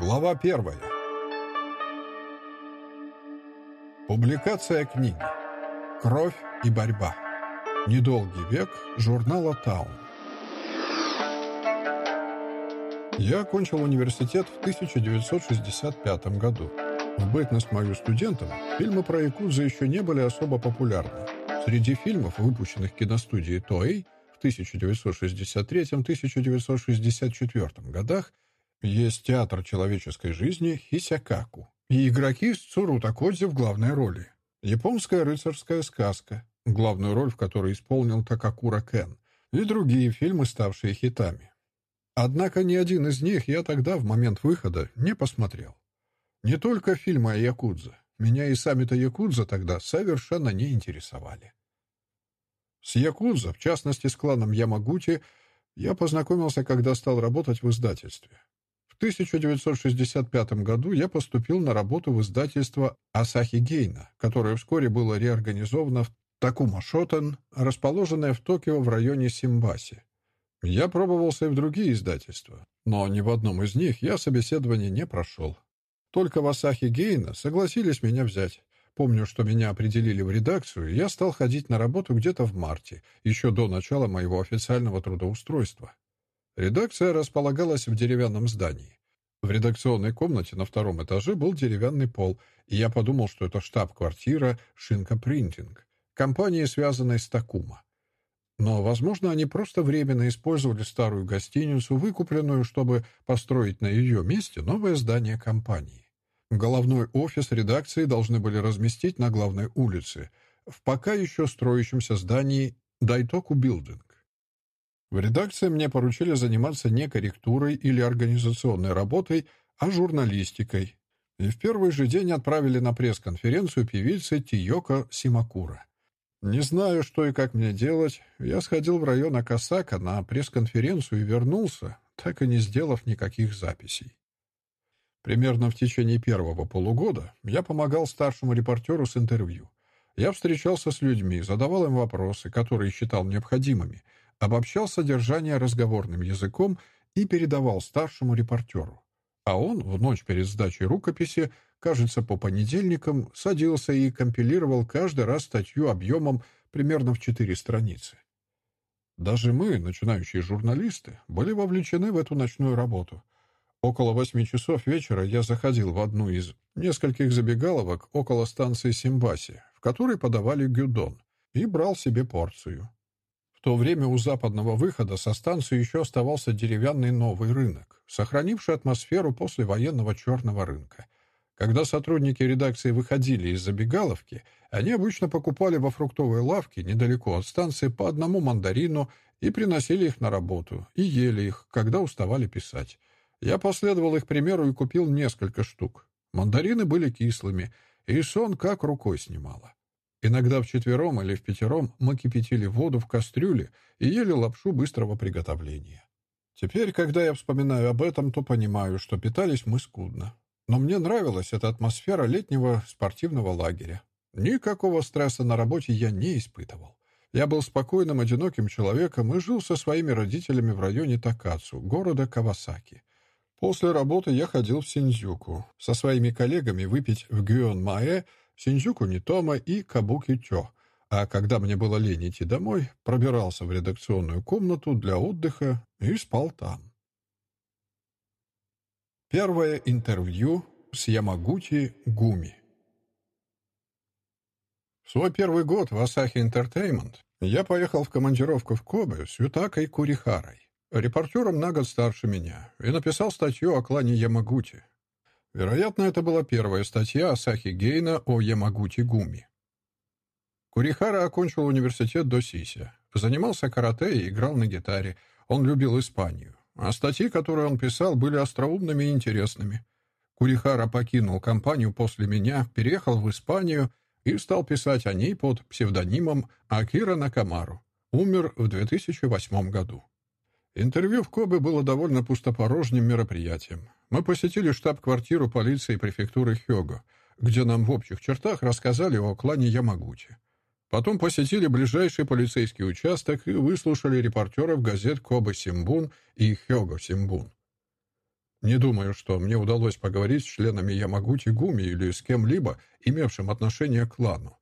Глава первая. Публикация книги. Кровь и борьба. Недолгий век журнала «Таун». Я окончил университет в 1965 году. В бытность мою студентом фильмы про якудза еще не были особо популярны. Среди фильмов, выпущенных киностудией Тоэй в 1963-1964 годах, есть театр человеческой жизни Хисякаку и игроки с Цурутакодзи в главной роли. Японская рыцарская сказка, главную роль в которой исполнил Такакура Кен, и другие фильмы, ставшие хитами. Однако ни один из них я тогда, в момент выхода, не посмотрел. Не только фильмы о Якудзе. Меня и сами-то Якудза тогда совершенно не интересовали. С Якудза, в частности с кланом Ямагути, я познакомился, когда стал работать в издательстве. 1965 году я поступил на работу в издательство «Асахи Гейна», которое вскоре было реорганизовано в Такума Шотен, расположенное в Токио в районе Симбаси. Я пробовался и в другие издательства, но ни в одном из них я собеседование не прошел. Только в Асахи Гейна согласились меня взять. Помню, что меня определили в редакцию, и я стал ходить на работу где-то в марте, еще до начала моего официального трудоустройства. Редакция располагалась в деревянном здании. В редакционной комнате на втором этаже был деревянный пол, и я подумал, что это штаб-квартира «Шинка Принтинг», компании, связанной с Такума. Но, возможно, они просто временно использовали старую гостиницу, выкупленную, чтобы построить на ее месте новое здание компании. Головной офис редакции должны были разместить на главной улице, в пока еще строящемся здании Дайтоку Билдинг. В редакции мне поручили заниматься не корректурой или организационной работой, а журналистикой. И в первый же день отправили на пресс-конференцию певицы Тиоко Симакура. Не знаю, что и как мне делать, я сходил в район Акасака на пресс-конференцию и вернулся, так и не сделав никаких записей. Примерно в течение первого полугода я помогал старшему репортеру с интервью. Я встречался с людьми, задавал им вопросы, которые считал необходимыми, обобщал содержание разговорным языком и передавал старшему репортеру. А он в ночь перед сдачей рукописи, кажется, по понедельникам, садился и компилировал каждый раз статью объемом примерно в четыре страницы. Даже мы, начинающие журналисты, были вовлечены в эту ночную работу. Около восьми часов вечера я заходил в одну из нескольких забегаловок около станции Симбаси, в которой подавали гюдон, и брал себе порцию. В то время у западного выхода со станции еще оставался деревянный новый рынок, сохранивший атмосферу послевоенного черного рынка. Когда сотрудники редакции выходили из забегаловки, они обычно покупали во фруктовой лавке недалеко от станции по одному мандарину и приносили их на работу, и ели их, когда уставали писать. Я последовал их примеру и купил несколько штук. Мандарины были кислыми, и сон как рукой снимало. Иногда вчетвером или в пятером мы кипятили воду в кастрюле и ели лапшу быстрого приготовления. Теперь, когда я вспоминаю об этом, то понимаю, что питались мы скудно. Но мне нравилась эта атмосфера летнего спортивного лагеря. Никакого стресса на работе я не испытывал. Я был спокойным, одиноким человеком и жил со своими родителями в районе Такацу, города Кавасаки. После работы я ходил в Синдзюку со своими коллегами выпить в Гюон-Маэ Синдзюку Нитома и Кабуки Чо, а когда мне было лень идти домой, пробирался в редакционную комнату для отдыха и спал там. Первое интервью с Ямагути Гуми. В свой первый год в Асахи Entertainment я поехал в командировку в Кобе с Ютакой Курихарой, репортером на год старше меня, и написал статью о клане Ямагути, Вероятно, это была первая статья Асахи Гейна о Ямагути Гуми. Курихара окончил университет до Сися. Занимался карате и играл на гитаре. Он любил Испанию. А статьи, которые он писал, были остроумными и интересными. Курихара покинул компанию после меня, переехал в Испанию и стал писать о ней под псевдонимом Акира Накамару. Умер в 2008 году. Интервью в Кобе было довольно пустопорожним мероприятием. Мы посетили штаб-квартиру полиции префектуры Хёго, где нам в общих чертах рассказали о клане Ямагути. Потом посетили ближайший полицейский участок и выслушали репортеров газет Кобе Симбун и Хёго Симбун. Не думаю, что мне удалось поговорить с членами Ямагути Гуми или с кем-либо, имевшим отношение к клану.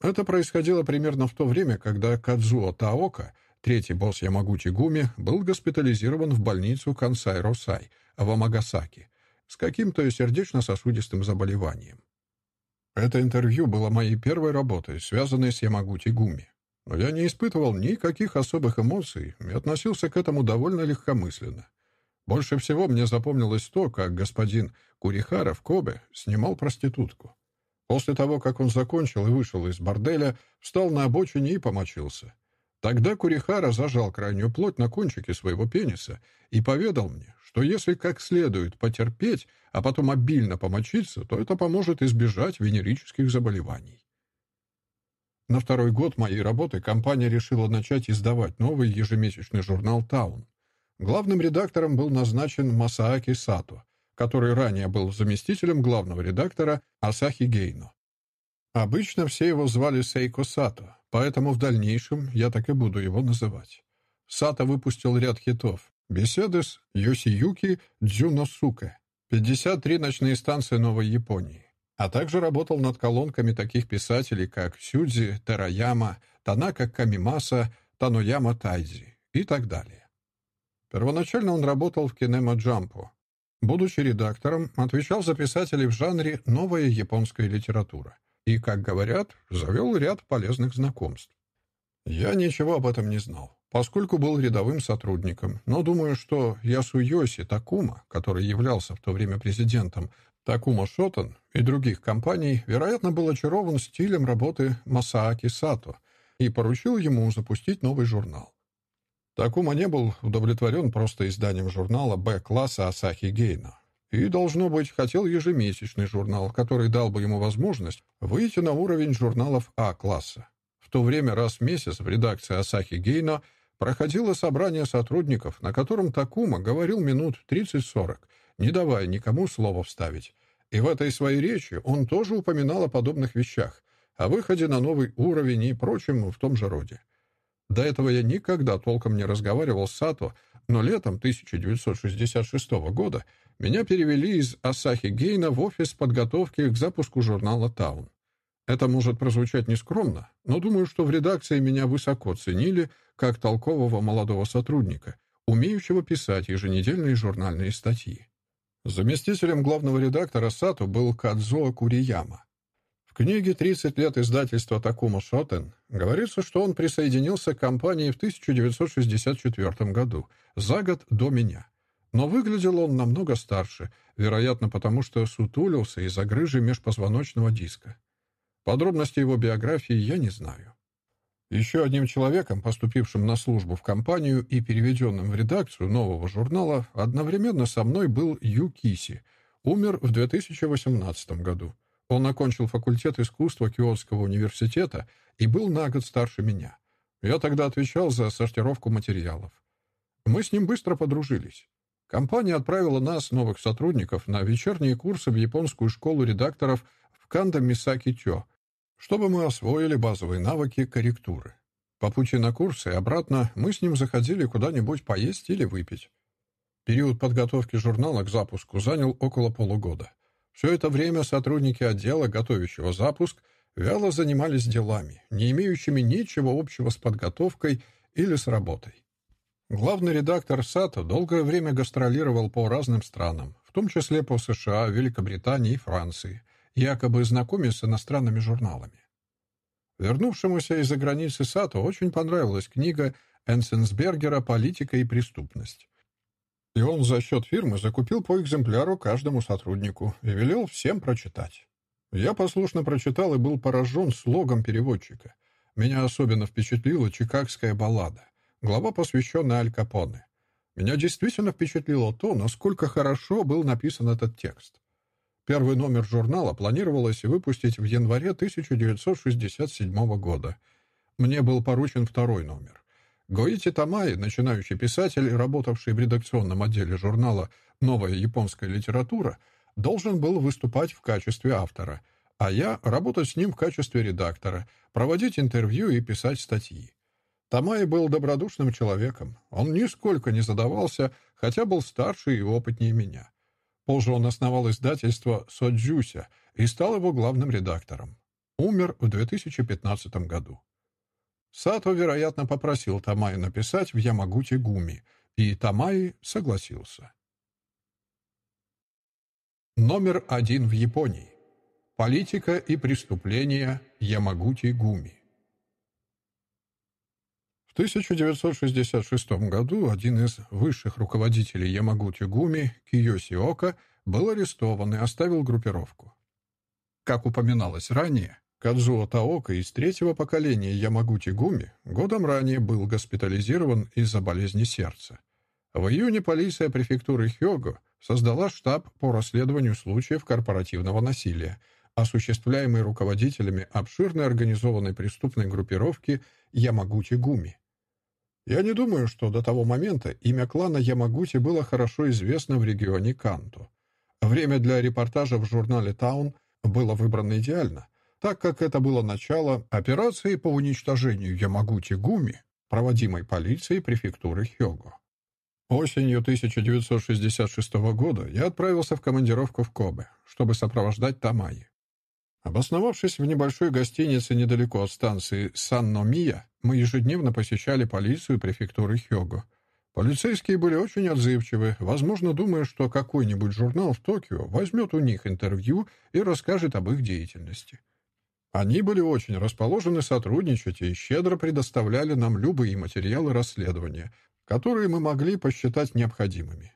Это происходило примерно в то время, когда Кадзуо Таока, третий босс Ямагути Гуми, был госпитализирован в больницу Кансай-Росай в Амагасаки с каким-то сердечно-сосудистым заболеванием. Это интервью было моей первой работой, связанной с Ямагути Гуми. Но я не испытывал никаких особых эмоций и относился к этому довольно легкомысленно. Больше всего мне запомнилось то, как господин Курихара в Кобе снимал проститутку. После того, как он закончил и вышел из борделя, встал на обочине и помочился. Тогда Курихара зажал крайнюю плоть на кончике своего пениса и поведал мне, что если как следует потерпеть, а потом обильно помочиться, то это поможет избежать венерических заболеваний. На второй год моей работы компания решила начать издавать новый ежемесячный журнал «Таун». Главным редактором был назначен Масааки Сато, который ранее был заместителем главного редактора Асахи Гейно. Обычно все его звали Сейко Сато, поэтому в дальнейшем я так и буду его называть. Сато выпустил ряд хитов. Беседы с Йосиюки Дзюносуке, 53 ночные станции Новой Японии, а также работал над колонками таких писателей, как Сюдзи Тераяма, Танака Камимаса, Танояма Тайзи и так далее. Первоначально он работал в Кинема Джампо. Будучи редактором, отвечал за писателей в жанре «Новая японская литература» и, как говорят, завел ряд полезных знакомств. Я ничего об этом не знал, поскольку был рядовым сотрудником, но думаю, что Ясуйоси Такума, который являлся в то время президентом Такума Шотан и других компаний, вероятно, был очарован стилем работы Масааки Сато и поручил ему запустить новый журнал. Такума не был удовлетворен просто изданием журнала «Б-класса» Асахи Гейна. И, должно быть, хотел ежемесячный журнал, который дал бы ему возможность выйти на уровень журналов А-класса. В то время раз в месяц в редакции Асахи Гейна проходило собрание сотрудников, на котором Такума говорил минут 30-40, не давая никому слова вставить. И в этой своей речи он тоже упоминал о подобных вещах, о выходе на новый уровень и прочем в том же роде. До этого я никогда толком не разговаривал с Сато, но летом 1966 года меня перевели из Асахи Гейна в офис подготовки к запуску журнала «Таун». Это может прозвучать нескромно, но думаю, что в редакции меня высоко ценили как толкового молодого сотрудника, умеющего писать еженедельные журнальные статьи. Заместителем главного редактора Сато был Кадзуо Курияма. В книге «30 лет издательства Такума Шотен» говорится, что он присоединился к компании в 1964 году, за год до меня. Но выглядел он намного старше, вероятно, потому что сутулился из-за грыжи межпозвоночного диска. Подробности его биографии я не знаю. Еще одним человеком, поступившим на службу в компанию и переведенным в редакцию нового журнала, одновременно со мной был Ю Киси, умер в 2018 году. Он окончил факультет искусства Киотского университета и был на год старше меня. Я тогда отвечал за сортировку материалов. Мы с ним быстро подружились. Компания отправила нас, новых сотрудников, на вечерние курсы в японскую школу редакторов в Канда Мисаки Тё, чтобы мы освоили базовые навыки корректуры. По пути на курсы и обратно мы с ним заходили куда-нибудь поесть или выпить. Период подготовки журнала к запуску занял около полугода. Все это время сотрудники отдела, готовящего запуск, вяло занимались делами, не имеющими ничего общего с подготовкой или с работой. Главный редактор Сато долгое время гастролировал по разным странам, в том числе по США, Великобритании и Франции, якобы знакомясь с иностранными журналами. Вернувшемуся из-за границы Сато очень понравилась книга Энсенсбергера «Политика и преступность». И он за счет фирмы закупил по экземпляру каждому сотруднику и велел всем прочитать. Я послушно прочитал и был поражен слогом переводчика. Меня особенно впечатлила «Чикагская баллада», глава, посвященная Аль Капоне. Меня действительно впечатлило то, насколько хорошо был написан этот текст. Первый номер журнала планировалось выпустить в январе 1967 года. Мне был поручен второй номер. Гоити Тамай, начинающий писатель, работавший в редакционном отделе журнала «Новая японская литература», должен был выступать в качестве автора, а я работать с ним в качестве редактора, проводить интервью и писать статьи. Тамай был добродушным человеком. Он нисколько не задавался, хотя был старше и опытнее меня. Позже он основал издательство «Соджуся» и стал его главным редактором. Умер в 2015 году. Сато, вероятно, попросил Тамай написать в Ямагути Гуми, и Тамай согласился. Номер один в Японии. Политика и преступления Ямагути Гуми. В 1966 году один из высших руководителей Ямагути Гуми, Киоси Ока, был арестован и оставил группировку. Как упоминалось ранее, Кадзуо Таока из третьего поколения Ямагути Гуми годом ранее был госпитализирован из-за болезни сердца. В июне полиция префектуры Хёго создала штаб по расследованию случаев корпоративного насилия, осуществляемый руководителями обширной организованной преступной группировки Ямагути Гуми. Я не думаю, что до того момента имя клана Ямагути было хорошо известно в регионе Канто. Время для репортажа в журнале «Таун» было выбрано идеально, так как это было начало операции по уничтожению Ямагути Гуми, проводимой полицией префектуры Хёго. Осенью 1966 года я отправился в командировку в Кобе, чтобы сопровождать Тамаи. Обосновавшись в небольшой гостинице недалеко от станции Сан-Номия, мы ежедневно посещали полицию префектуры Хёго. Полицейские были очень отзывчивы, возможно, думая, что какой-нибудь журнал в Токио возьмет у них интервью и расскажет об их деятельности. Они были очень расположены сотрудничать и щедро предоставляли нам любые материалы расследования, которые мы могли посчитать необходимыми.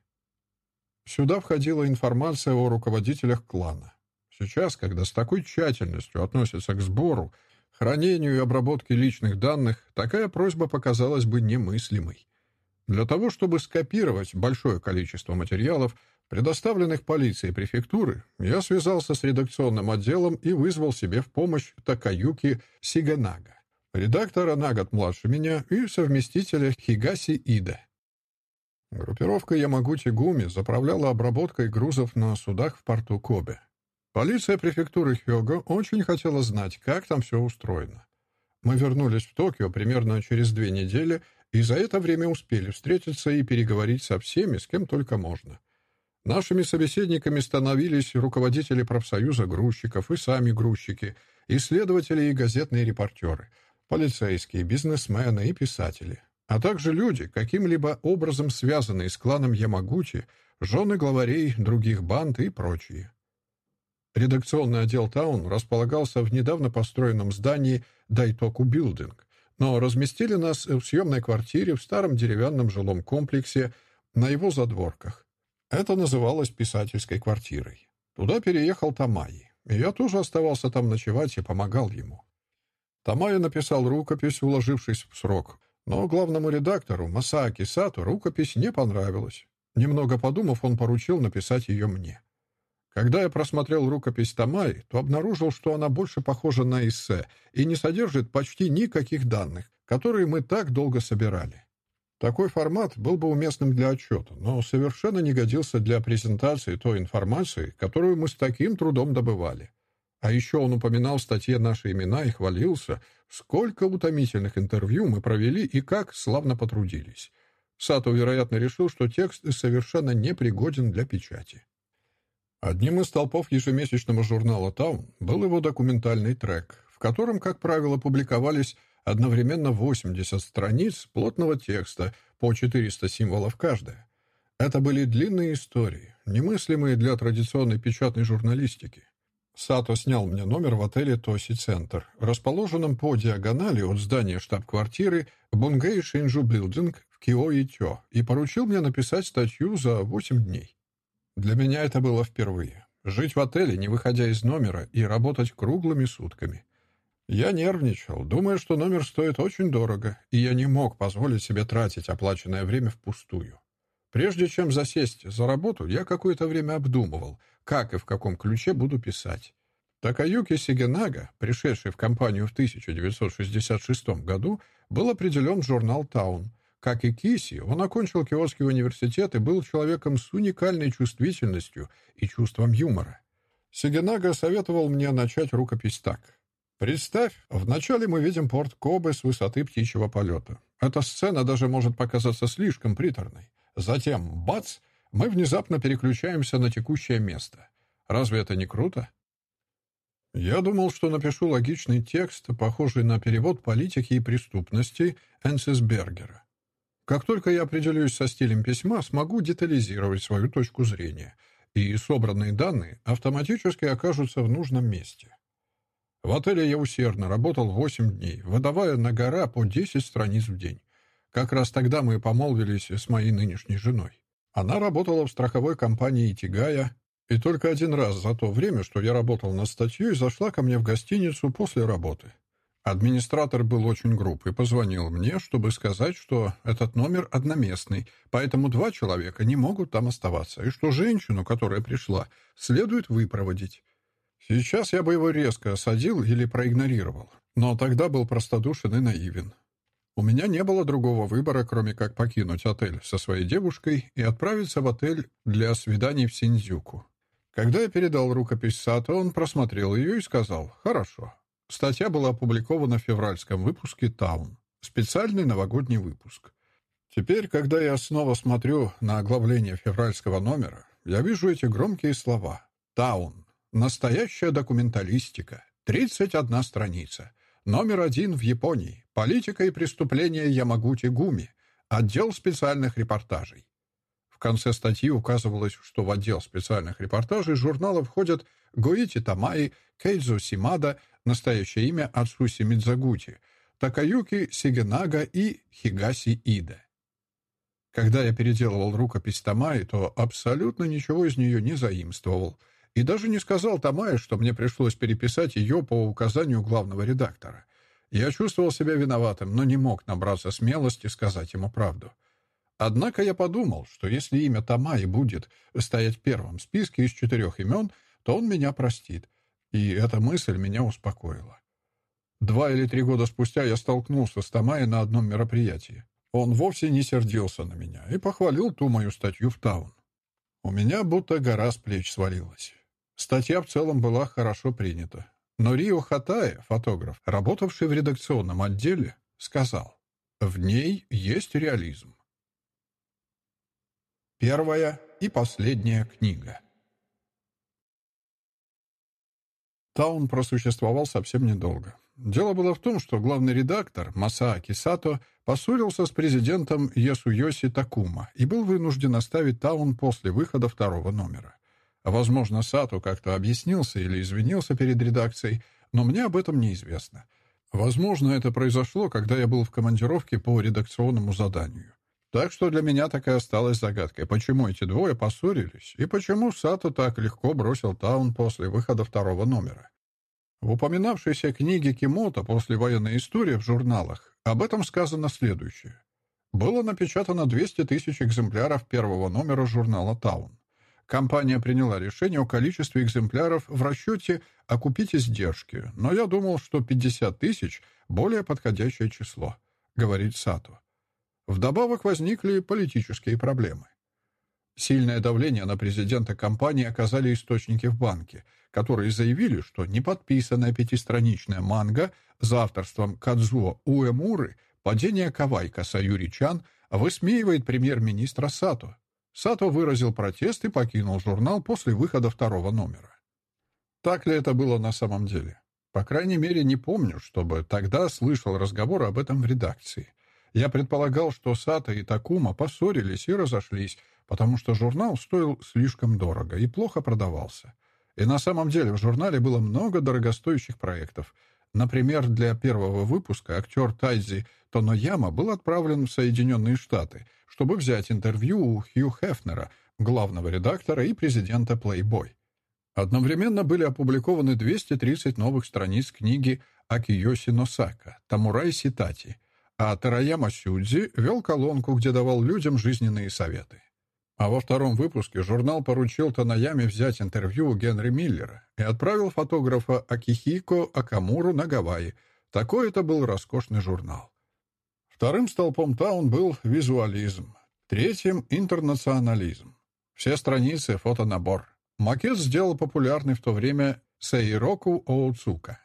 Сюда входила информация о руководителях клана. Сейчас, когда с такой тщательностью относятся к сбору, хранению и обработке личных данных, такая просьба показалась бы немыслимой. Для того, чтобы скопировать большое количество материалов, предоставленных полицией префектуры, я связался с редакционным отделом и вызвал себе в помощь Такаюки Сиганага, редактора на год младше меня и совместителя Хигаси Ида. Группировка Ямагути Гуми заправляла обработкой грузов на судах в порту Кобе. Полиция префектуры Хёго очень хотела знать, как там все устроено. Мы вернулись в Токио примерно через две недели и за это время успели встретиться и переговорить со всеми, с кем только можно. Нашими собеседниками становились руководители профсоюза грузчиков и сами грузчики, исследователи и газетные репортеры, полицейские, бизнесмены и писатели, а также люди, каким-либо образом связанные с кланом Ямагути, жены главарей других банд и прочие. Редакционный отдел «Таун» располагался в недавно построенном здании «Дайтоку Билдинг», но разместили нас в съемной квартире в старом деревянном жилом комплексе на его задворках. Это называлось писательской квартирой. Туда переехал Тамаи, я тоже оставался там ночевать и помогал ему. Тамаи написал рукопись, уложившись в срок, но главному редактору Масааки Сату рукопись не понравилась. Немного подумав, он поручил написать ее мне. Когда я просмотрел рукопись Тамай, то обнаружил, что она больше похожа на эссе и не содержит почти никаких данных, которые мы так долго собирали. Такой формат был бы уместным для отчета, но совершенно не годился для презентации той информации, которую мы с таким трудом добывали. А еще он упоминал в статье наши имена и хвалился, сколько утомительных интервью мы провели и как славно потрудились. Сато, вероятно, решил, что текст совершенно непригоден для печати. Одним из толпов ежемесячного журнала «Таун» был его документальный трек, в котором, как правило, публиковались одновременно 80 страниц плотного текста по 400 символов каждая. Это были длинные истории, немыслимые для традиционной печатной журналистики. Сато снял мне номер в отеле «Тоси Центр», расположенном по диагонали от здания штаб-квартиры Бунгэй Шинджу Билдинг в Кио-Итё, и поручил мне написать статью за 8 дней. Для меня это было впервые. Жить в отеле, не выходя из номера, и работать круглыми сутками. Я нервничал, думая, что номер стоит очень дорого, и я не мог позволить себе тратить оплаченное время впустую. Прежде чем засесть за работу, я какое-то время обдумывал, как и в каком ключе буду писать. Такаюки Сигенага, пришедший в компанию в 1966 году, был определен в журнал «Таун», как и Киси, он окончил Киотский университет и был человеком с уникальной чувствительностью и чувством юмора. Сигенага советовал мне начать рукопись так. Представь, вначале мы видим порт Кобе с высоты птичьего полета. Эта сцена даже может показаться слишком приторной. Затем, бац, мы внезапно переключаемся на текущее место. Разве это не круто? Я думал, что напишу логичный текст, похожий на перевод политики и преступности Энсисбергера. Как только я определюсь со стилем письма, смогу детализировать свою точку зрения, и собранные данные автоматически окажутся в нужном месте. В отеле я усердно работал 8 дней, выдавая на гора по 10 страниц в день. Как раз тогда мы помолвились с моей нынешней женой. Она работала в страховой компании «Итигая», и только один раз за то время, что я работал над статьей, зашла ко мне в гостиницу после работы. Администратор был очень груб и позвонил мне, чтобы сказать, что этот номер одноместный, поэтому два человека не могут там оставаться, и что женщину, которая пришла, следует выпроводить. Сейчас я бы его резко осадил или проигнорировал, но тогда был простодушен и наивен. У меня не было другого выбора, кроме как покинуть отель со своей девушкой и отправиться в отель для свиданий в Синдзюку. Когда я передал рукопись Сато, он просмотрел ее и сказал «Хорошо». Статья была опубликована в февральском выпуске «Таун». Специальный новогодний выпуск. Теперь, когда я снова смотрю на оглавление февральского номера, я вижу эти громкие слова. «Таун. Настоящая документалистика. 31 страница. Номер один в Японии. Политика и преступления Ямагути Гуми. Отдел специальных репортажей конце статьи указывалось, что в отдел специальных репортажей журнала входят Гоити Тамаи, Кейдзу Симада, настоящее имя Ацуси Мидзагути, Такаюки Сигенага и Хигаси Иде. Когда я переделывал рукопись Тамаи, то абсолютно ничего из нее не заимствовал и даже не сказал Тамае, что мне пришлось переписать ее по указанию главного редактора. Я чувствовал себя виноватым, но не мог набраться смелости сказать ему правду. Однако я подумал, что если имя Тамаи будет стоять в первом списке из четырех имен, то он меня простит. И эта мысль меня успокоила. Два или три года спустя я столкнулся с Тамаей на одном мероприятии. Он вовсе не сердился на меня и похвалил ту мою статью в Таун. У меня будто гора с плеч свалилась. Статья в целом была хорошо принята. Но Рио Хатае, фотограф, работавший в редакционном отделе, сказал, «В ней есть реализм. Первая и последняя книга. Таун просуществовал совсем недолго. Дело было в том, что главный редактор Масааки Сато поссорился с президентом Ясуйоси Такума и был вынужден оставить Таун после выхода второго номера. Возможно, Сато как-то объяснился или извинился перед редакцией, но мне об этом неизвестно. Возможно, это произошло, когда я был в командировке по редакционному заданию. Так что для меня так и осталась загадкой, почему эти двое поссорились и почему Сато так легко бросил Таун после выхода второго номера. В упоминавшейся книге после военной истории в журналах об этом сказано следующее. Было напечатано 200 тысяч экземпляров первого номера журнала «Таун». Компания приняла решение о количестве экземпляров в расчете окупить издержки, но я думал, что 50 тысяч — более подходящее число, говорит Сато. Вдобавок возникли политические проблемы. Сильное давление на президента компании оказали источники в банке, которые заявили, что неподписанная пятистраничная манга за авторством Кадзуо Уэмуры «Падение Кавайка Саюри-чан» высмеивает премьер-министра Сато. Сато выразил протест и покинул журнал после выхода второго номера. Так ли это было на самом деле? По крайней мере, не помню, чтобы тогда слышал разговор об этом в редакции. Я предполагал, что Сата и Такума поссорились и разошлись, потому что журнал стоил слишком дорого и плохо продавался. И на самом деле в журнале было много дорогостоящих проектов. Например, для первого выпуска актер Тайзи Тонояма был отправлен в Соединенные Штаты, чтобы взять интервью у Хью Хефнера, главного редактора и президента Playboy. Одновременно были опубликованы 230 новых страниц книги Акиоси Носака «Тамурай Ситати», а Тараяма Сюдзи вел колонку, где давал людям жизненные советы. А во втором выпуске журнал поручил Танаяме взять интервью у Генри Миллера и отправил фотографа Акихико Акамуру на Гавайи. Такой это был роскошный журнал. Вторым столпом Таун был визуализм, третьим — интернационализм. Все страницы — фотонабор. Макет сделал популярный в то время Сейроку Оуцука.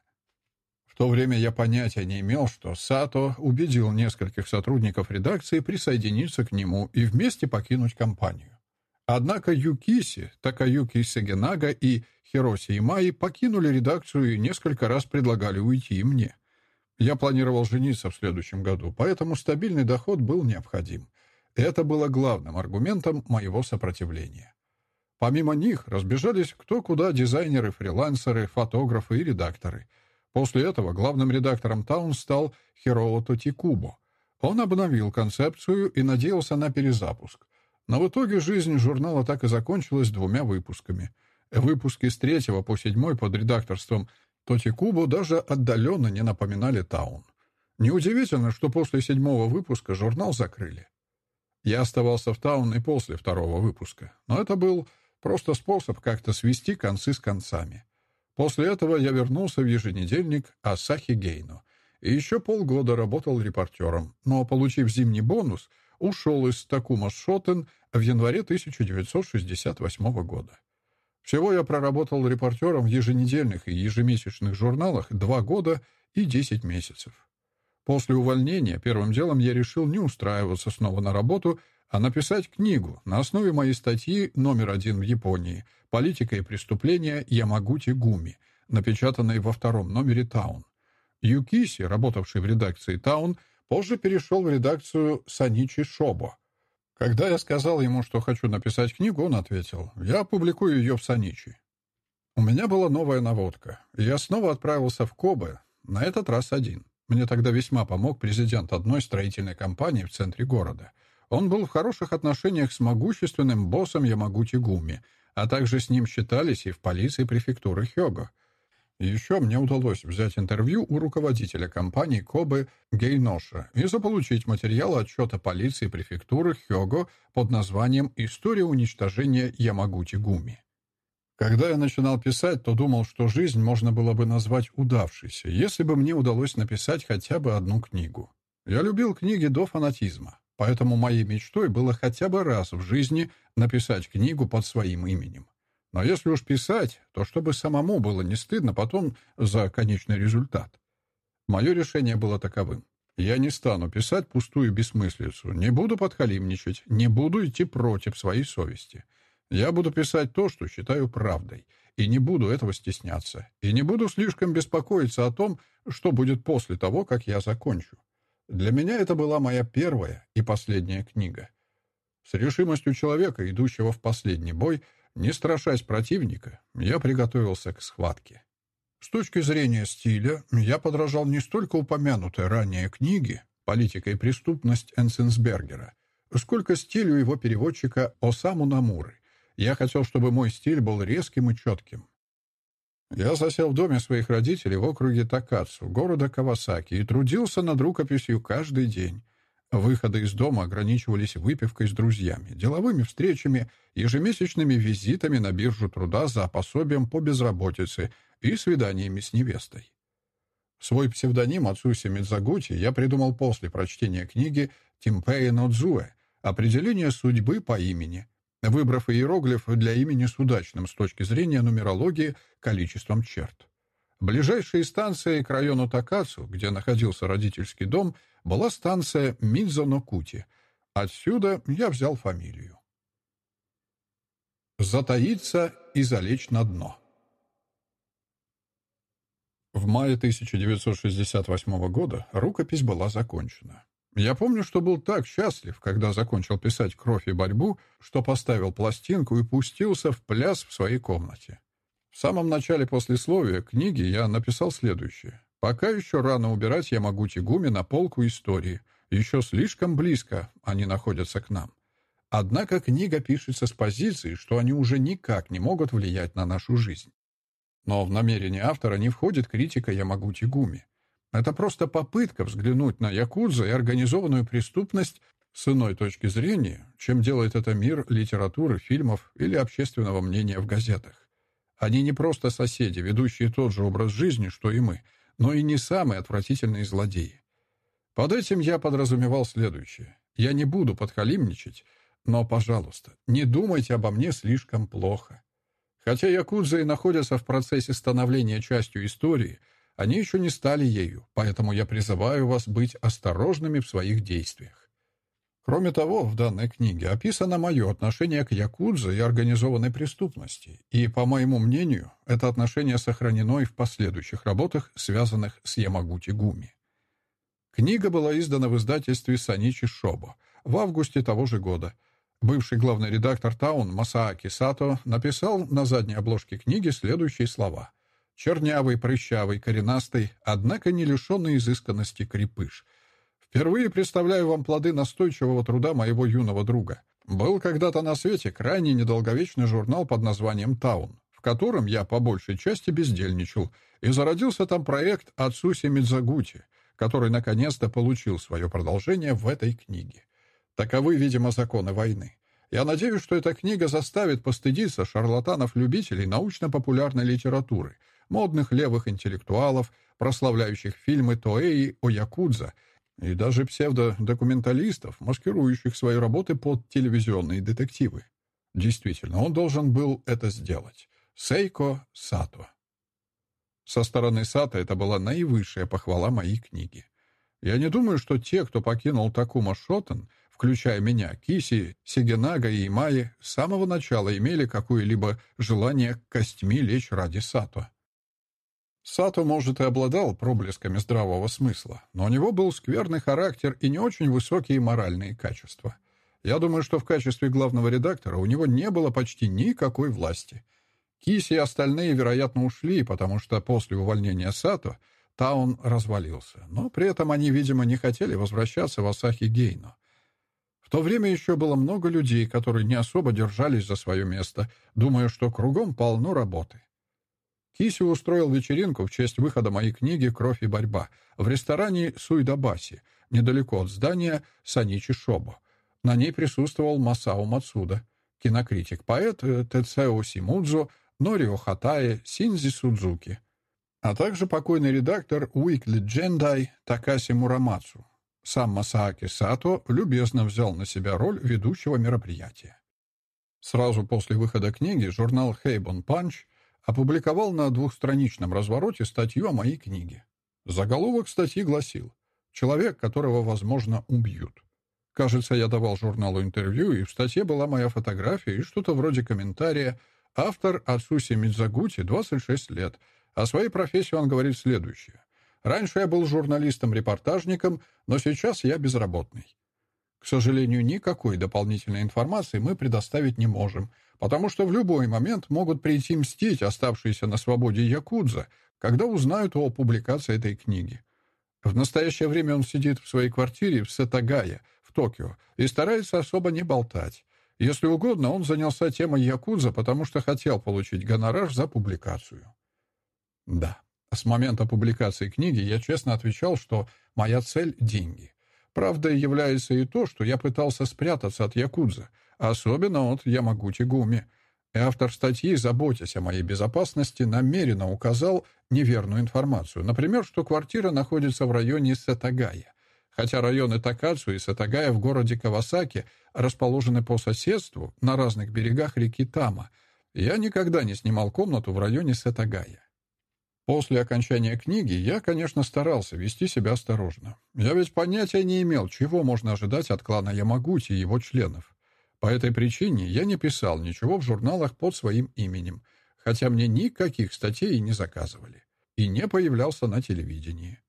То время я понятия не имел, что Сато убедил нескольких сотрудников редакции присоединиться к нему и вместе покинуть компанию. Однако Юкиси, Такаюки Сегенага и Хироси Имаи покинули редакцию и несколько раз предлагали уйти и мне. Я планировал жениться в следующем году, поэтому стабильный доход был необходим. Это было главным аргументом моего сопротивления. Помимо них разбежались кто куда дизайнеры, фрилансеры, фотографы и редакторы. После этого главным редактором Таун стал Хироу Тотикубо. Он обновил концепцию и надеялся на перезапуск. Но в итоге жизнь журнала так и закончилась двумя выпусками. Выпуски с третьего по седьмой под редакторством Тотикубо даже отдаленно не напоминали Таун. Неудивительно, что после седьмого выпуска журнал закрыли. Я оставался в Таун и после второго выпуска, но это был просто способ как-то свести концы с концами. После этого я вернулся в еженедельник Асахи Гейно и еще полгода работал репортером, но, получив зимний бонус, ушел из Такума Шотен в январе 1968 года. Всего я проработал репортером в еженедельных и ежемесячных журналах два года и десять месяцев. После увольнения первым делом я решил не устраиваться снова на работу, а написать книгу на основе моей статьи номер один в Японии «Политика и преступления Ямагути Гуми», напечатанной во втором номере «Таун». Юкиси, работавший в редакции «Таун», позже перешел в редакцию «Саничи Шобо». Когда я сказал ему, что хочу написать книгу, он ответил, «Я опубликую ее в Саничи». У меня была новая наводка, и я снова отправился в Кобе, на этот раз один. Мне тогда весьма помог президент одной строительной компании в центре города. Он был в хороших отношениях с могущественным боссом Ямагути Гуми, а также с ним считались и в полиции префектуры Хёго. еще мне удалось взять интервью у руководителя компании Кобе Гейноша и заполучить материал отчета полиции префектуры Хёго под названием «История уничтожения Ямагути Гуми». Когда я начинал писать, то думал, что жизнь можно было бы назвать удавшейся, если бы мне удалось написать хотя бы одну книгу. Я любил книги до фанатизма, поэтому моей мечтой было хотя бы раз в жизни написать книгу под своим именем. Но если уж писать, то чтобы самому было не стыдно потом за конечный результат. Мое решение было таковым. Я не стану писать пустую бессмыслицу, не буду подхалимничать, не буду идти против своей совести — я буду писать то, что считаю правдой, и не буду этого стесняться, и не буду слишком беспокоиться о том, что будет после того, как я закончу. Для меня это была моя первая и последняя книга. С решимостью человека, идущего в последний бой, не страшась противника, я приготовился к схватке. С точки зрения стиля, я подражал не столько упомянутой ранее книге «Политика и преступность» Энсенсбергера, сколько стилю его переводчика Осаму Намуры, я хотел, чтобы мой стиль был резким и четким. Я засел в доме своих родителей в округе Такацу, города Кавасаки, и трудился над рукописью каждый день. Выходы из дома ограничивались выпивкой с друзьями, деловыми встречами, ежемесячными визитами на биржу труда за пособием по безработице и свиданиями с невестой. Свой псевдоним Ацуси Мидзагути я придумал после прочтения книги Тимпея Нодзуэ «Определение судьбы по имени», выбрав иероглиф для имени с удачным с точки зрения нумерологии количеством черт. Ближайшей станцией к району Такацу, где находился родительский дом, была станция Мидзонокути. Отсюда я взял фамилию. Затаиться и залечь на дно. В мае 1968 года рукопись была закончена. Я помню, что был так счастлив, когда закончил писать «Кровь и борьбу», что поставил пластинку и пустился в пляс в своей комнате. В самом начале послесловия книги я написал следующее. «Пока еще рано убирать я могу Тигуми на полку истории. Еще слишком близко они находятся к нам. Однако книга пишется с позиции, что они уже никак не могут влиять на нашу жизнь. Но в намерение автора не входит критика Ямагути Гуми. Это просто попытка взглянуть на якудзу и организованную преступность с иной точки зрения, чем делает это мир литературы, фильмов или общественного мнения в газетах. Они не просто соседи, ведущие тот же образ жизни, что и мы, но и не самые отвратительные злодеи. Под этим я подразумевал следующее. Я не буду подхалимничать, но, пожалуйста, не думайте обо мне слишком плохо. Хотя якудзы и находятся в процессе становления частью истории — Они еще не стали ею, поэтому я призываю вас быть осторожными в своих действиях. Кроме того, в данной книге описано мое отношение к якудзе и организованной преступности, и, по моему мнению, это отношение сохранено и в последующих работах, связанных с Ямагути-гуми. Книга была издана в издательстве Саничи Шобо в августе того же года. Бывший главный редактор Таун Масааки Сато написал на задней обложке книги следующие слова. «Чернявый, прыщавый, коренастый, однако не лишенный изысканности крепыш. Впервые представляю вам плоды настойчивого труда моего юного друга. Был когда-то на свете крайне недолговечный журнал под названием «Таун», в котором я по большей части бездельничал, и зародился там проект Ацуси Мидзагути — который наконец-то получил свое продолжение в этой книге. Таковы, видимо, законы войны. Я надеюсь, что эта книга заставит постыдиться шарлатанов-любителей научно-популярной литературы, модных левых интеллектуалов, прославляющих фильмы Тоэи о Якудза и даже псевдодокументалистов, маскирующих свои работы под телевизионные детективы. Действительно, он должен был это сделать. Сейко Сато. Со стороны Сата это была наивысшая похвала моей книги. Я не думаю, что те, кто покинул Такума Шотен, включая меня, Киси, Сигенага и Имаи, с самого начала имели какое-либо желание костьми лечь ради Сато. Сато, может, и обладал проблесками здравого смысла, но у него был скверный характер и не очень высокие моральные качества. Я думаю, что в качестве главного редактора у него не было почти никакой власти — Киси и остальные, вероятно, ушли, потому что после увольнения Сато Таун развалился. Но при этом они, видимо, не хотели возвращаться в Асахи Гейно. В то время еще было много людей, которые не особо держались за свое место, думая, что кругом полно работы. Киси устроил вечеринку в честь выхода моей книги «Кровь и борьба» в ресторане Суйдабаси, недалеко от здания Саничи Шобо. На ней присутствовал Масао Мацуда, кинокритик-поэт э, Тецео Симудзо, Норио Хатае, Синзи Судзуки, а также покойный редактор Weekly Jendai Такаси Мурамацу. Сам Масааки Сато любезно взял на себя роль ведущего мероприятия. Сразу после выхода книги журнал Хейбон Панч опубликовал на двухстраничном развороте статью о моей книге. Заголовок статьи гласил «Человек, которого, возможно, убьют». Кажется, я давал журналу интервью, и в статье была моя фотография и что-то вроде комментария Автор Ацуси Мидзагути, 26 лет. О своей профессии он говорит следующее. «Раньше я был журналистом-репортажником, но сейчас я безработный. К сожалению, никакой дополнительной информации мы предоставить не можем, потому что в любой момент могут прийти мстить оставшиеся на свободе якудза, когда узнают о публикации этой книги. В настоящее время он сидит в своей квартире в Сетагае, в Токио, и старается особо не болтать. Если угодно, он занялся темой Якудза, потому что хотел получить гонорар за публикацию. Да, с момента публикации книги я честно отвечал, что моя цель — деньги. Правда, является и то, что я пытался спрятаться от Якудза, особенно от Ямагути Гуми. И автор статьи, заботясь о моей безопасности, намеренно указал неверную информацию. Например, что квартира находится в районе Сатагая, хотя районы Такацу и Сатагая в городе Кавасаки расположены по соседству на разных берегах реки Тама. Я никогда не снимал комнату в районе Сатагая. После окончания книги я, конечно, старался вести себя осторожно. Я ведь понятия не имел, чего можно ожидать от клана Ямагути и его членов. По этой причине я не писал ничего в журналах под своим именем, хотя мне никаких статей не заказывали, и не появлялся на телевидении.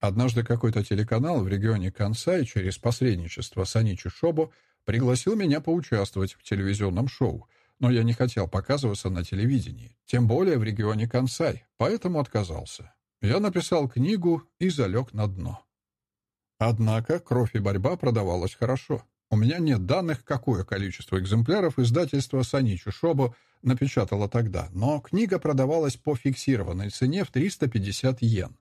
Однажды какой-то телеканал в регионе Кансай через посредничество Саничи Шобо пригласил меня поучаствовать в телевизионном шоу, но я не хотел показываться на телевидении, тем более в регионе Кансай, поэтому отказался. Я написал книгу и залег на дно. Однако «Кровь и борьба» продавалась хорошо. У меня нет данных, какое количество экземпляров издательства Саничи Шобо напечатало тогда, но книга продавалась по фиксированной цене в 350 йен.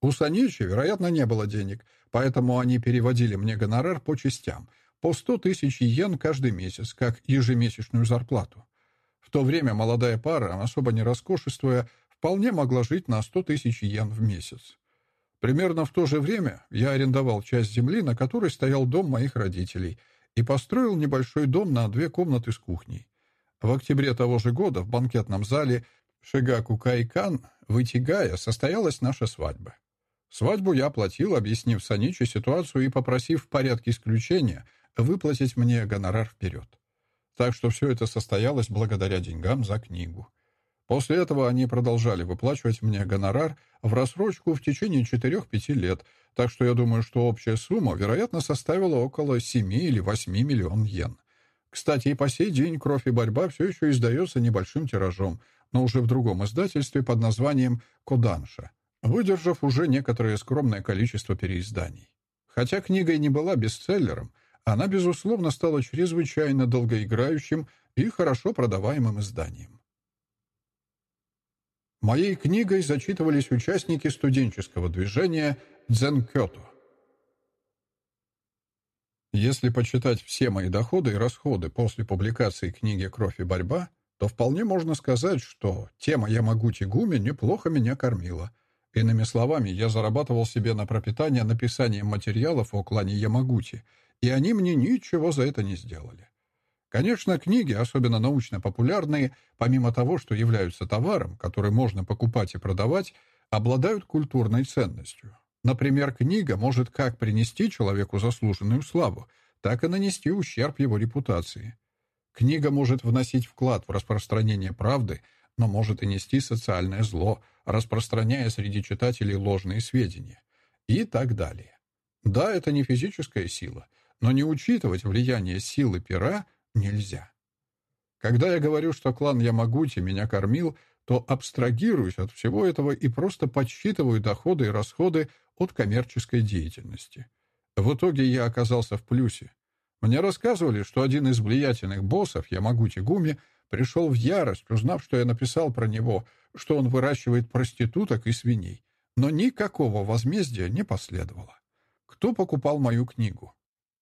У Саничи, вероятно, не было денег, поэтому они переводили мне гонорар по частям, по 100 тысяч йен каждый месяц, как ежемесячную зарплату. В то время молодая пара, особо не роскошествуя, вполне могла жить на 100 тысяч йен в месяц. Примерно в то же время я арендовал часть земли, на которой стоял дом моих родителей, и построил небольшой дом на две комнаты с кухней. В октябре того же года в банкетном зале Шигаку Кайкан в Итигае состоялась наша свадьба. Свадьбу я оплатил, объяснив Саниче ситуацию и попросив в порядке исключения выплатить мне гонорар вперед. Так что все это состоялось благодаря деньгам за книгу. После этого они продолжали выплачивать мне гонорар в рассрочку в течение 4-5 лет, так что я думаю, что общая сумма, вероятно, составила около 7 или 8 миллионов йен. Кстати, и по сей день «Кровь и борьба» все еще издается небольшим тиражом, но уже в другом издательстве под названием «Коданша», выдержав уже некоторое скромное количество переизданий. Хотя книга и не была бестселлером, она, безусловно, стала чрезвычайно долгоиграющим и хорошо продаваемым изданием. Моей книгой зачитывались участники студенческого движения «Дзенкёто». Если почитать все мои доходы и расходы после публикации книги «Кровь и борьба», то вполне можно сказать, что тема Ямагути Гуми неплохо меня кормила. Иными словами, я зарабатывал себе на пропитание написанием материалов о клане Ямагути — и они мне ничего за это не сделали. Конечно, книги, особенно научно-популярные, помимо того, что являются товаром, который можно покупать и продавать, обладают культурной ценностью. Например, книга может как принести человеку заслуженную славу, так и нанести ущерб его репутации. Книга может вносить вклад в распространение правды, но может и нести социальное зло, распространяя среди читателей ложные сведения. И так далее. Да, это не физическая сила, но не учитывать влияние силы пера нельзя. Когда я говорю, что клан Ямагути меня кормил, то абстрагируюсь от всего этого и просто подсчитываю доходы и расходы от коммерческой деятельности. В итоге я оказался в плюсе. Мне рассказывали, что один из влиятельных боссов, Ямагути Гуми, пришел в ярость, узнав, что я написал про него, что он выращивает проституток и свиней. Но никакого возмездия не последовало. Кто покупал мою книгу?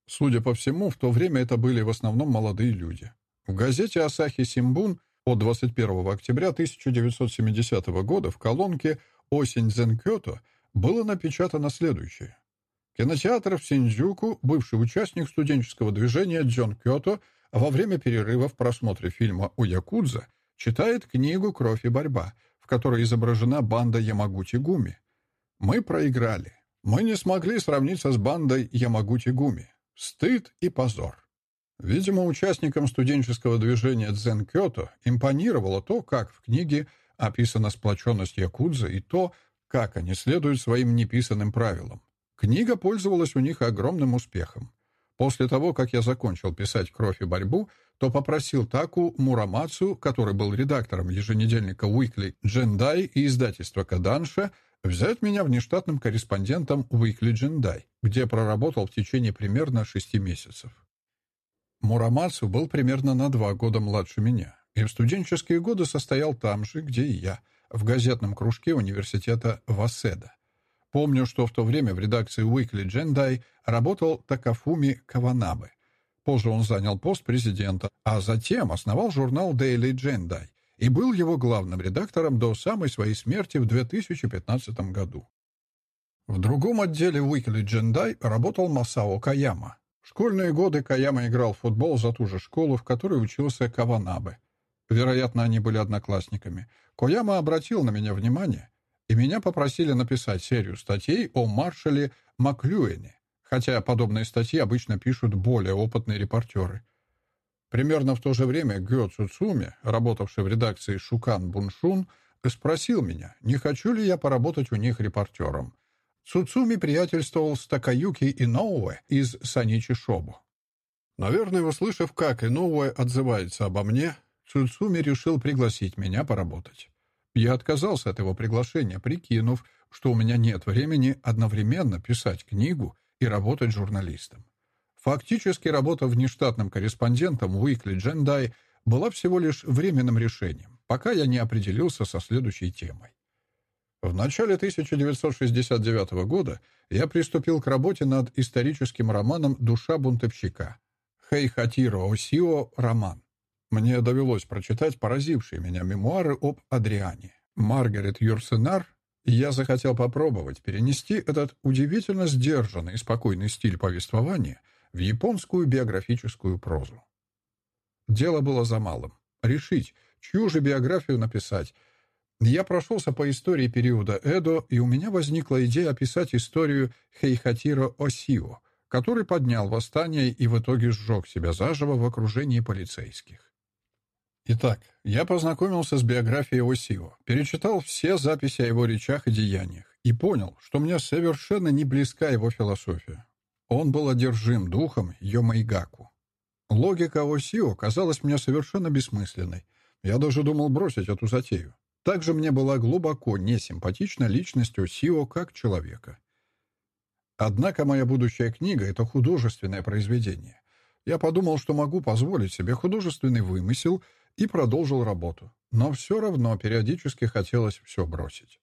Судя по всему, в то время это были в основном молодые люди. В газете «Асахи Симбун» от 21 октября 1970 года в колонке «Осень Зенкёто» было напечатано следующее. Кинотеатр в Синдзюку, бывший участник студенческого движения Джон Кёто, во время перерыва в просмотре фильма о Якудза читает книгу «Кровь и борьба», в которой изображена банда Ямагути Гуми. Мы проиграли. Мы не смогли сравниться с бандой Ямагути Гуми. Стыд и позор. Видимо, участникам студенческого движения Дзен Кёто импонировало то, как в книге описана сплоченность якудза и то, как они следуют своим неписанным правилам. Книга пользовалась у них огромным успехом. После того, как я закончил писать «Кровь и борьбу», то попросил Таку Мурамацу, который был редактором еженедельника Weekly Джендай и издательства Каданша, взять меня внештатным корреспондентом Weekly Джендай, где проработал в течение примерно шести месяцев. Мурамацу был примерно на два года младше меня, и в студенческие годы состоял там же, где и я, в газетном кружке университета Васеда. Помню, что в то время в редакции Weekly Джендай работал Такафуми Каванабе. Позже он занял пост президента, а затем основал журнал Daily Джендай, и был его главным редактором до самой своей смерти в 2015 году. В другом отделе Weekly Джендай работал Масао Каяма. В школьные годы Каяма играл в футбол за ту же школу, в которой учился Каванабе. Вероятно, они были одноклассниками. Кояма обратил на меня внимание, и меня попросили написать серию статей о маршале Маклюэне, хотя подобные статьи обычно пишут более опытные репортеры. Примерно в то же время Гё Цуцуми, работавший в редакции «Шукан Буншун», спросил меня, не хочу ли я поработать у них репортером. Цуцуми приятельствовал с Такаюки Иноуэ из Саничи Шобу. Наверное, услышав, как Иноуэ отзывается обо мне, Цуцуми решил пригласить меня поработать. Я отказался от его приглашения, прикинув, что у меня нет времени одновременно писать книгу и работать журналистом. Фактически работа внештатным корреспондентом Weekly Джендай была всего лишь временным решением, пока я не определился со следующей темой. В начале 1969 года я приступил к работе над историческим романом «Душа бунтовщика» Хейхатиро Осио роман. Мне довелось прочитать поразившие меня мемуары об Адриане. Маргарет Юрсенар, я захотел попробовать перенести этот удивительно сдержанный и спокойный стиль повествования — в японскую биографическую прозу. Дело было за малым. Решить, чью же биографию написать. Я прошелся по истории периода Эдо, и у меня возникла идея описать историю Хейхатиро Осио, который поднял восстание и в итоге сжег себя заживо в окружении полицейских. Итак, я познакомился с биографией Осио, перечитал все записи о его речах и деяниях и понял, что мне совершенно не близка его философия. Он был одержим духом Йомайгаку. Логика Осио казалась мне совершенно бессмысленной. Я даже думал бросить эту затею. Также мне была глубоко несимпатична личность Осио как человека. Однако моя будущая книга — это художественное произведение. Я подумал, что могу позволить себе художественный вымысел и продолжил работу. Но все равно периодически хотелось все бросить.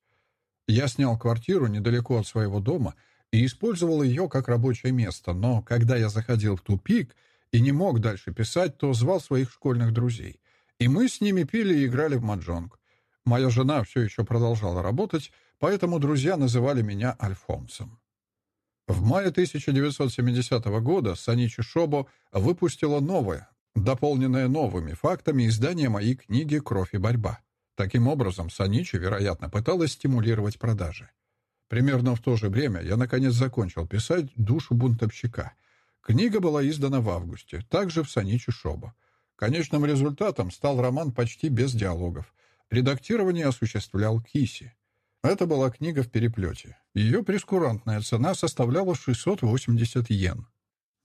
Я снял квартиру недалеко от своего дома и использовал ее как рабочее место, но когда я заходил в тупик и не мог дальше писать, то звал своих школьных друзей. И мы с ними пили и играли в маджонг. Моя жена все еще продолжала работать, поэтому друзья называли меня Альфонсом. В мае 1970 года Саничи Шобо выпустила новое, дополненное новыми фактами издание моей книги «Кровь и борьба». Таким образом, Саничи, вероятно, пыталась стимулировать продажи. Примерно в то же время я, наконец, закончил писать «Душу бунтовщика». Книга была издана в августе, также в Саничи Шобо. Конечным результатом стал роман почти без диалогов. Редактирование осуществлял Киси. Это была книга в переплете. Ее прескурантная цена составляла 680 йен.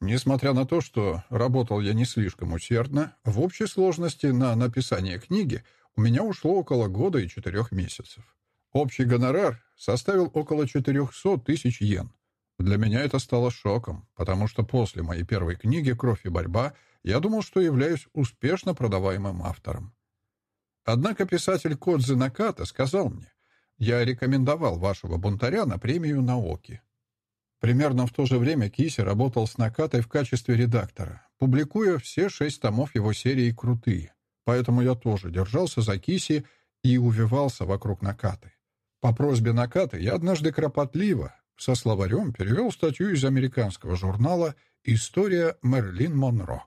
Несмотря на то, что работал я не слишком усердно, в общей сложности на написание книги у меня ушло около года и четырех месяцев. Общий гонорар составил около 400 тысяч йен. Для меня это стало шоком, потому что после моей первой книги «Кровь и борьба» я думал, что являюсь успешно продаваемым автором. Однако писатель Кодзе Наката сказал мне, «Я рекомендовал вашего бунтаря на премию Наоки». Примерно в то же время Киси работал с Накатой в качестве редактора, публикуя все шесть томов его серии «Крутые». Поэтому я тоже держался за Киси и увивался вокруг Накаты. По просьбе Накаты я однажды кропотливо, со словарем перевел статью из американского журнала «История Мерлин Монро».